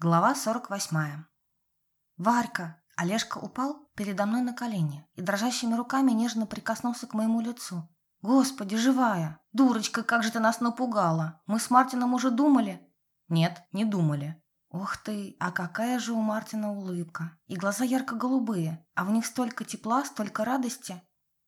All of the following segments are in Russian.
Глава 48. «Варька!» Олежка упал передо мной на колени и дрожащими руками нежно прикоснулся к моему лицу. «Господи, живая! Дурочка, как же ты нас напугала! Мы с Мартином уже думали?» «Нет, не думали». «Ух ты, а какая же у Мартина улыбка! И глаза ярко-голубые, а в них столько тепла, столько радости!»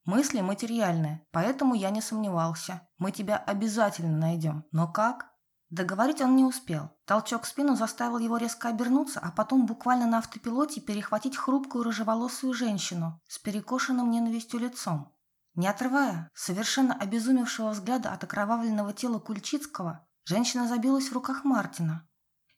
«Мысли материальные, поэтому я не сомневался. Мы тебя обязательно найдем. Но как?» Договорить он не успел. Толчок в спину заставил его резко обернуться, а потом буквально на автопилоте перехватить хрупкую рыжеволосую женщину с перекошенным ненавистью лицом. Не отрывая совершенно обезумевшего взгляда от окровавленного тела Кульчицкого, женщина забилась в руках Мартина.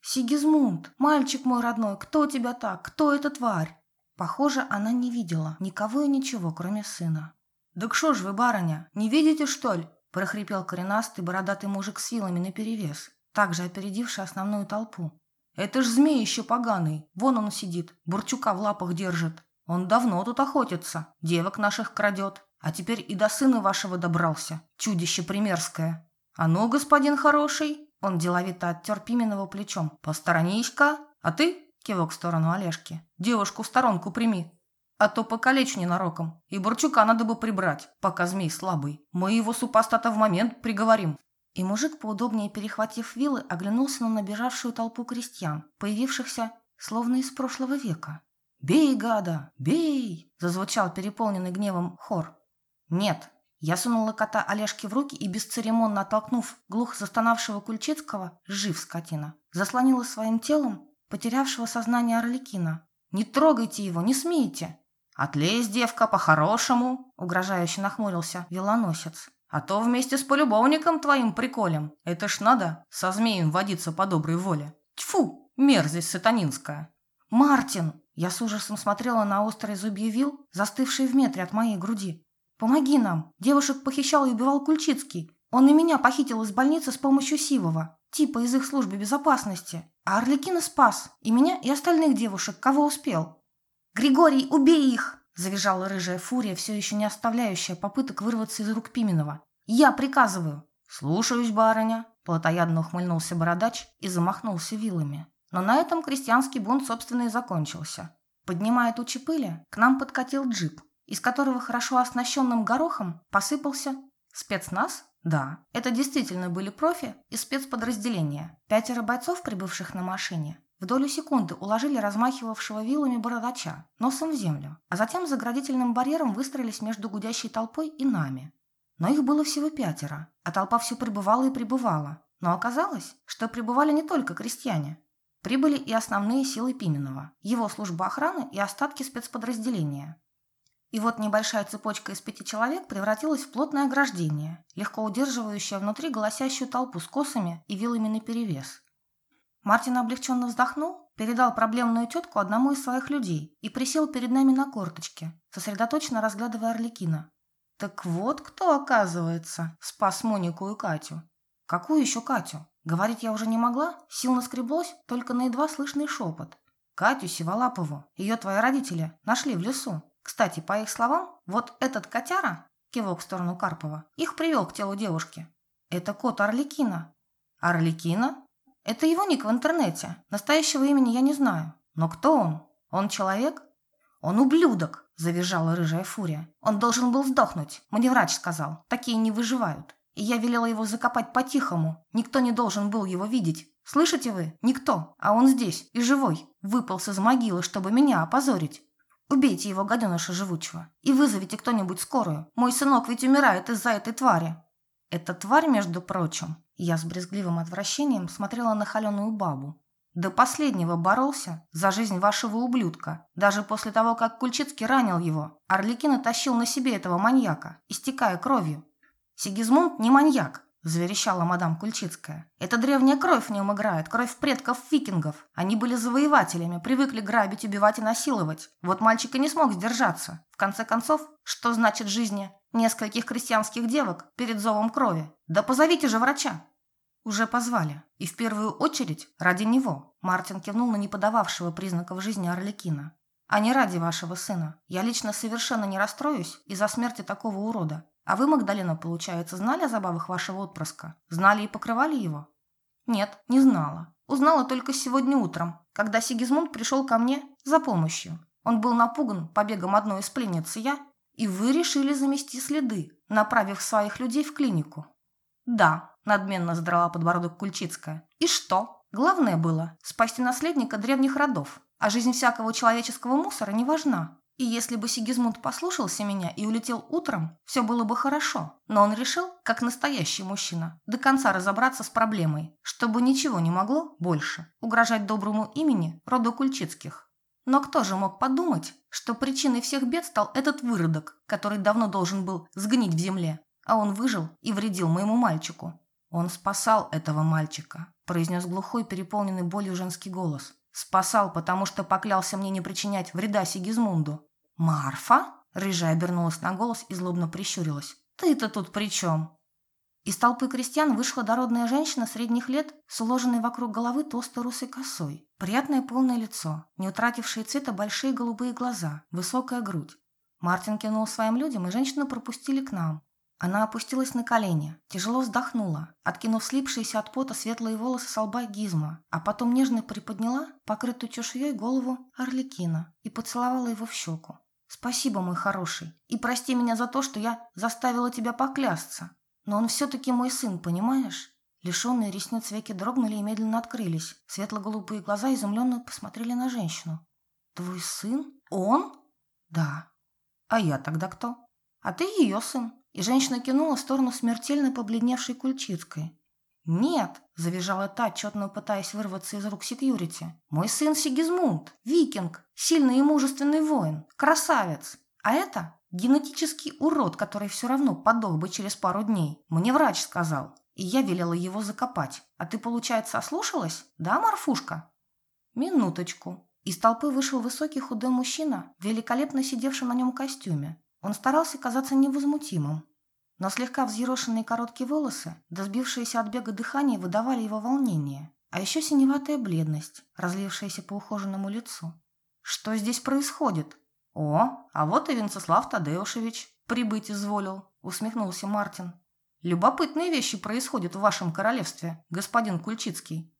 «Сигизмунд, мальчик мой родной, кто тебя так? Кто эта тварь?» Похоже, она не видела никого и ничего, кроме сына. «Так что ж вы, барыня, не видите, что ли? Прохрипел коренастый бородатый мужик с вилами наперевес, также опередивший основную толпу. «Это ж змей еще поганый. Вон он сидит, бурчука в лапах держит. Он давно тут охотится, девок наших крадет. А теперь и до сына вашего добрался, чудище примерское. А ну, господин хороший!» Он деловито оттер Пименова плечом. «Посторонись-ка! А ты?» – кивок в сторону Олежки. «Девушку в сторонку прими. А то покалечу ненароком. И Борчука надо бы прибрать, пока змей слабый. Мы его супостата в момент приговорим». И мужик, поудобнее перехватив вилы, оглянулся на набежавшую толпу крестьян, появившихся словно из прошлого века. «Бей, гада, бей!» – зазвучал переполненный гневом хор. «Нет». Я сунула кота Олежке в руки и, бесцеремонно оттолкнув глухо застонавшего Кульчицкого, жив скотина, заслонила своим телом потерявшего сознание Орликина. «Не трогайте его, не смейте!» «Отлезь, девка, по-хорошему!» – угрожающе нахмурился велоносец. «А то вместе с полюбовником твоим приколем. Это ж надо со змеем водиться по доброй воле. Тьфу, мерзость сатанинская!» «Мартин!» Я с ужасом смотрела на острые зубья вил, застывшие в метре от моей груди. «Помоги нам! Девушек похищал и убивал Кульчицкий. Он и меня похитил из больницы с помощью Сивова, типа из их службы безопасности. А Орликина спас. И меня, и остальных девушек, кого успел. «Григорий, убей их!» – завизжала рыжая фурия, все еще не оставляющая попыток вырваться из рук Пименова. «Я приказываю!» «Слушаюсь, барыня!» – плотоядно ухмыльнулся бородач и замахнулся вилами. Но на этом крестьянский бунт, собственно, и закончился. Поднимая тучи пыли, к нам подкатил джип, из которого хорошо оснащенным горохом посыпался спецназ. Да, это действительно были профи из спецподразделения. Пятеро бойцов, прибывших на машине, в долю секунды уложили размахивавшего вилами бородача носом в землю, а затем заградительным барьером выстроились между гудящей толпой и нами. Но их было всего пятеро, а толпа все прибывала и прибывала. Но оказалось, что прибывали не только крестьяне. Прибыли и основные силы Пименова, его служба охраны и остатки спецподразделения. И вот небольшая цепочка из пяти человек превратилась в плотное ограждение, легко удерживающее внутри голосящую толпу с косами и вилами наперевес. Мартин облегченно вздохнул, передал проблемную тетку одному из своих людей и присел перед нами на корточке, сосредоточенно разглядывая Орликина. Так вот кто, оказывается, спас Монику и Катю. Какую еще Катю? Говорить я уже не могла, сил наскреблось только на едва слышный шепот. Катю Сиволапову, ее твои родители, нашли в лесу. Кстати, по их словам, вот этот котяра, кивок в сторону Карпова, их привел к телу девушки. Это кот Орликина. Орликина? Это его ник в интернете. Настоящего имени я не знаю. Но кто он? Он человек? Он ублюдок, завизжала рыжая фурия. Он должен был сдохнуть. Мне врач сказал. Такие не выживают. И я велела его закопать по-тихому. Никто не должен был его видеть. Слышите вы? Никто. А он здесь и живой. Выполз из могилы, чтобы меня опозорить. Убейте его, гаденыша живучего. И вызовите кто-нибудь скорую. Мой сынок ведь умирает из-за этой твари. Эта тварь, между прочим, я с брезгливым отвращением смотрела на холеную бабу. До последнего боролся за жизнь вашего ублюдка. Даже после того, как Кульчицкий ранил его, Орликин тащил на себе этого маньяка, истекая кровью. «Сигизмунд не маньяк», – заверещала мадам Кульчицкая. «Это древняя кровь в нем играет, кровь предков викингов. Они были завоевателями, привыкли грабить, убивать и насиловать. Вот мальчик и не смог сдержаться. В конце концов, что значит жизни Нескольких крестьянских девок перед зовом крови. Да позовите же врача. Уже позвали. И в первую очередь ради него. Мартин кивнул на неподававшего признаков жизни Орликина. А не ради вашего сына. Я лично совершенно не расстроюсь из-за смерти такого урода. А вы, Магдалина, получается, знали о забавах вашего отпрыска? Знали и покрывали его? Нет, не знала. узнала только сегодня утром, когда Сигизмунд пришел ко мне за помощью. Он был напуган побегом одной из пленниц, я, и вы решили замести следы, направив своих людей в клинику. Да, надменно задрала подбородок Кульчицкая. И что? Главное было спасти наследника древних родов, а жизнь всякого человеческого мусора не важна. И если бы Сигизмунд послушался меня и улетел утром, все было бы хорошо. Но он решил, как настоящий мужчина, до конца разобраться с проблемой, чтобы ничего не могло больше угрожать доброму имени роду Кульчицких. Но кто же мог подумать, что причиной всех бед стал этот выродок, который давно должен был сгнить в земле, а он выжил и вредил моему мальчику. Он спасал этого мальчика, произнес глухой, переполненный болью женский голос. Спасал, потому что поклялся мне не причинять вреда Сигизмунду. «Марфа?» Рыжая обернулась на голос и злобно прищурилась. «Ты-то тут при чем?» Из толпы крестьян вышла дородная женщина средних лет с уложенной вокруг головы толстой русой косой. Приятное полное лицо, не утратившие цвета большие голубые глаза, высокая грудь. Мартин кинул своим людям, и женщину пропустили к нам. Она опустилась на колени, тяжело вздохнула, откинув слипшиеся от пота светлые волосы с лба Гизма, а потом нежно приподняла покрытую чешуей голову Орликина и поцеловала его в щеку. «Спасибо, мой хороший, и прости меня за то, что я заставила тебя поклясться. Но он все-таки мой сын, понимаешь?» Лишенные ресниц веки дрогнули и медленно открылись. Светло-голубые глаза изумленно посмотрели на женщину. «Твой сын? Он?» «Да». «А я тогда кто?» «А ты ее сын». И женщина кинула в сторону смертельно побледневшей Кульчицкой. «Нет!» – завизжала та, отчетно пытаясь вырваться из рук секьюрити. «Мой сын Сигизмунд, викинг, сильный и мужественный воин, красавец. А это генетический урод, который все равно подох бы через пару дней. Мне врач сказал, и я велела его закопать. А ты, получается, ослушалась? Да, Марфушка?» «Минуточку». Из толпы вышел высокий худой мужчина великолепно сидевшем на нем костюме. Он старался казаться невозмутимым, но слегка взъерошенные короткие волосы, да сбившиеся от бега дыхание выдавали его волнение, а еще синеватая бледность, разлившаяся по ухоженному лицу. «Что здесь происходит?» «О, а вот и Венцеслав Тадеушевич прибыть изволил», — усмехнулся Мартин. «Любопытные вещи происходят в вашем королевстве, господин Кульчицкий».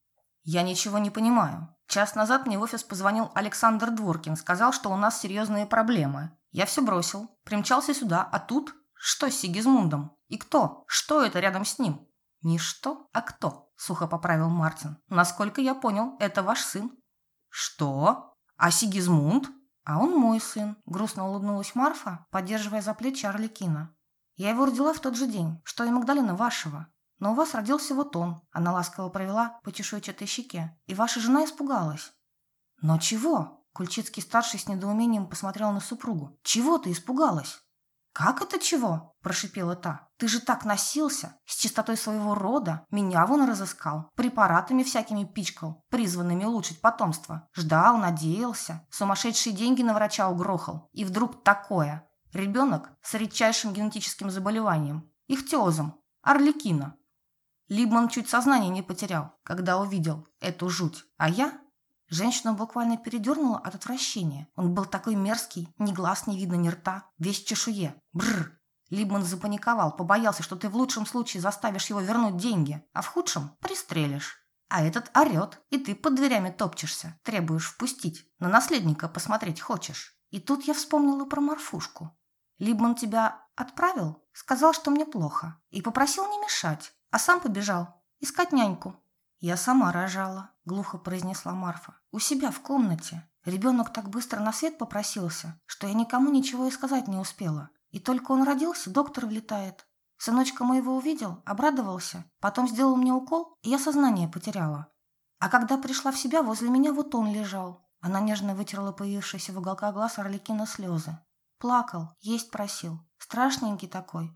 «Я ничего не понимаю. Час назад мне в офис позвонил Александр Дворкин, сказал, что у нас серьезные проблемы. Я все бросил, примчался сюда, а тут что с Сигизмундом? И кто? Что это рядом с ним? Не что, а кто, сухо поправил Мартин. Насколько я понял, это ваш сын. Что? А Сигизмунд? А он мой сын, грустно улыбнулась Марфа, поддерживая за плечи Орликина. Я его родила в тот же день, что и Магдалина вашего. Но у вас родился вот он. Она ласково провела по чешуйчатой щеке. И ваша жена испугалась. Но чего? Кульчицкий-старший с недоумением посмотрел на супругу. Чего ты испугалась? «Как это чего?» – прошипела та. «Ты же так носился, с чистотой своего рода, меня вон разыскал, препаратами всякими пичкал, призванными улучшить потомство. Ждал, надеялся, сумасшедшие деньги на врача угрохал. И вдруг такое. Ребенок с редчайшим генетическим заболеванием, ихтиозом, орликина. Либман чуть сознание не потерял, когда увидел эту жуть, а я Женщину буквально передернула от отвращения. Он был такой мерзкий, ни глаз не видно, ни рта, весь чешуе. Бррр. Либман запаниковал, побоялся, что ты в лучшем случае заставишь его вернуть деньги, а в худшем пристрелишь. А этот орет, и ты под дверями топчешься, требуешь впустить, на наследника посмотреть хочешь. И тут я вспомнила про морфушку. Либман тебя отправил, сказал, что мне плохо, и попросил не мешать, а сам побежал искать няньку. «Я сама рожала», — глухо произнесла Марфа. «У себя в комнате. Ребенок так быстро на свет попросился, что я никому ничего и сказать не успела. И только он родился, доктор влетает. Сыночка моего увидел, обрадовался, потом сделал мне укол, и я сознание потеряла. А когда пришла в себя, возле меня вот он лежал. Она нежно вытерла появившиеся в уголках глаз Орликина слезы. Плакал, есть просил. Страшненький такой.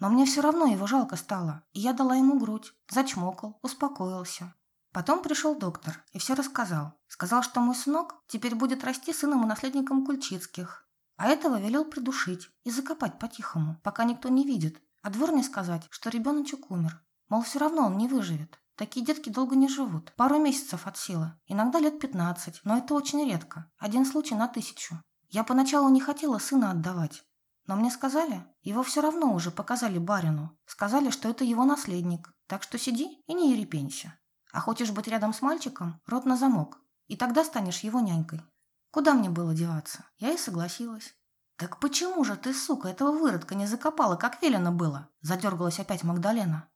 Но мне все равно его жалко стало, и я дала ему грудь, зачмокал, успокоился. Потом пришел доктор и все рассказал. Сказал, что мой сынок теперь будет расти сыном и наследником Кульчицких. А этого велел придушить и закопать по-тихому, пока никто не видит. А дворне сказать, что ребеночек умер. Мол, все равно он не выживет. Такие детки долго не живут. Пару месяцев от силы. Иногда лет 15, но это очень редко. Один случай на тысячу. Я поначалу не хотела сына отдавать. Но мне сказали, его все равно уже показали барину. Сказали, что это его наследник. Так что сиди и не ерепенься. А хочешь быть рядом с мальчиком, рот на замок, и тогда станешь его нянькой. Куда мне было деваться? Я и согласилась. «Так почему же ты, сука, этого выродка не закопала, как велено было?» Задергалась опять Магдалена.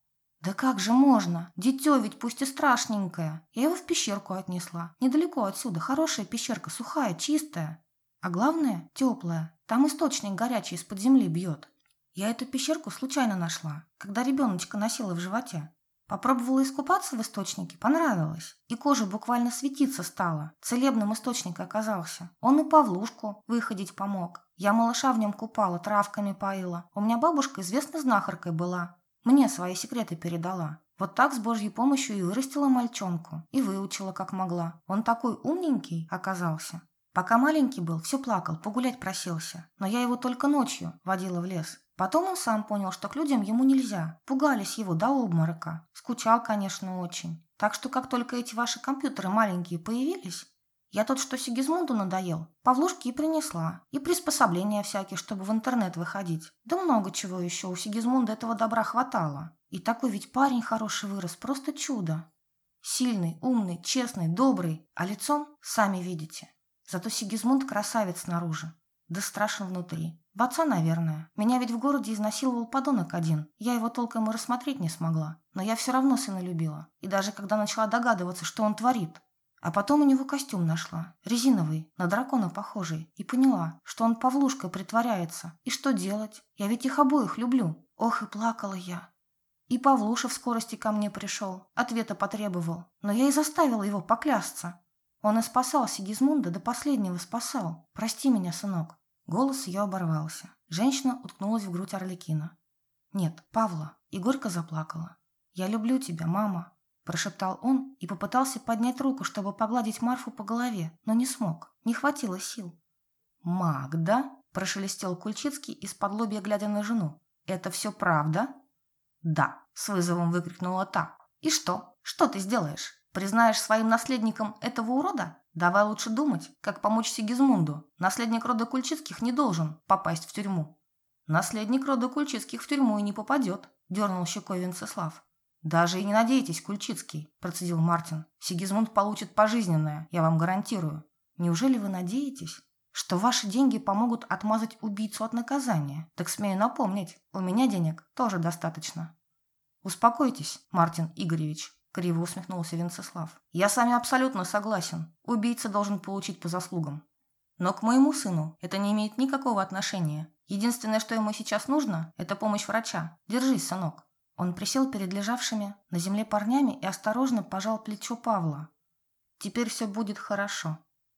«Да как же можно? Дитё ведь пусть и страшненькое. Я его в пещерку отнесла. Недалеко отсюда. Хорошая пещерка, сухая, чистая. А главное, теплая. Там источник горячий из-под земли бьет. Я эту пещерку случайно нашла, когда ребеночка носила в животе. Попробовала искупаться в источнике, понравилось. И кожа буквально светиться стала. Целебным источник оказался. Он и Павлушку выходить помог. Я малыша в нем купала, травками поила. У меня бабушка известной знахаркой была. Мне свои секреты передала. Вот так с Божьей помощью и вырастила мальчонку. И выучила, как могла. Он такой умненький оказался. Пока маленький был, все плакал, погулять просился. Но я его только ночью водила в лес. Потом он сам понял, что к людям ему нельзя. Пугались его до обморока. Скучал, конечно, очень. Так что как только эти ваши компьютеры маленькие появились, я тот, что Сигизмунду надоел, Павлушки и принесла. И приспособления всякие, чтобы в интернет выходить. Да много чего еще. У Сигизмунда этого добра хватало. И такой ведь парень хороший вырос. Просто чудо. Сильный, умный, честный, добрый. А лицом сами видите. Зато Сигизмунд красавец снаружи. Да страшен внутри. В отца, наверное. Меня ведь в городе изнасиловал подонок один. Я его толком и рассмотреть не смогла. Но я все равно сына любила. И даже когда начала догадываться, что он творит, а потом у него костюм нашла, резиновый, на дракона похожий, и поняла, что он Павлушкой притворяется. И что делать? Я ведь их обоих люблю. Ох, и плакала я. И Павлуша в скорости ко мне пришел, ответа потребовал, но я и заставила его поклясться. Он и спасал Сигизмунда, до последнего спасал. Прости меня, сынок. Голос ее оборвался. Женщина уткнулась в грудь Орликина. Нет, Павла. И горько заплакала. Я люблю тебя, мама. Прошептал он и попытался поднять руку, чтобы погладить Марфу по голове, но не смог. Не хватило сил. «Магда?» – прошелестел Кульчицкий из-под лобья, глядя на жену. «Это все правда?» «Да», – с вызовом выкрикнула та. «И что? Что ты сделаешь? Признаешь своим наследником этого урода? Давай лучше думать, как помочь Сигизмунду. Наследник рода Кульчицких не должен попасть в тюрьму». «Наследник рода Кульчицких в тюрьму и не попадет», – дернул щекой Венцеслав. «Даже и не надейтесь, Кульчицкий», – процедил Мартин. «Сигизмунд получит пожизненное, я вам гарантирую». «Неужели вы надеетесь, что ваши деньги помогут отмазать убийцу от наказания? Так смею напомнить, у меня денег тоже достаточно». «Успокойтесь, Мартин Игоревич», – криво усмехнулся Венцеслав. «Я с вами абсолютно согласен. Убийца должен получить по заслугам. Но к моему сыну это не имеет никакого отношения. Единственное, что ему сейчас нужно, это помощь врача. Держись, сынок. Он присел перед лежавшими на земле парнями и осторожно пожал плечо Павла. «Теперь все будет хорошо.